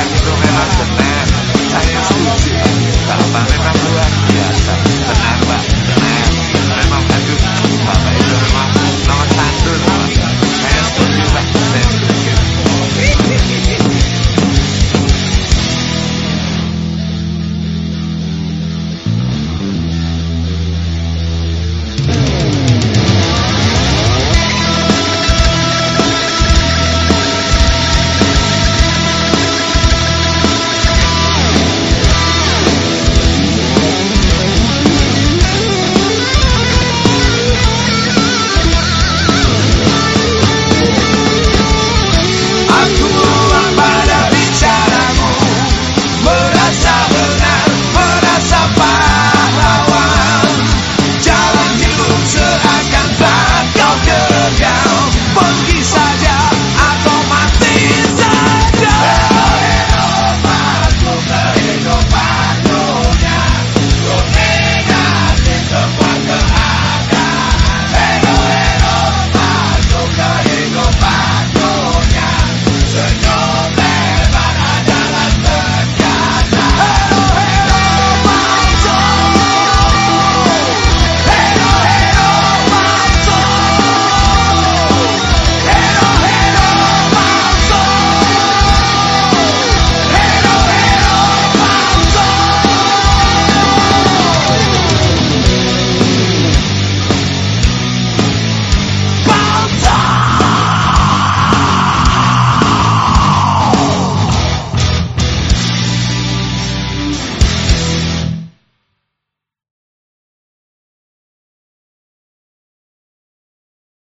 Kasih gue memang benar Saya suci. Kalau pamer luar biasa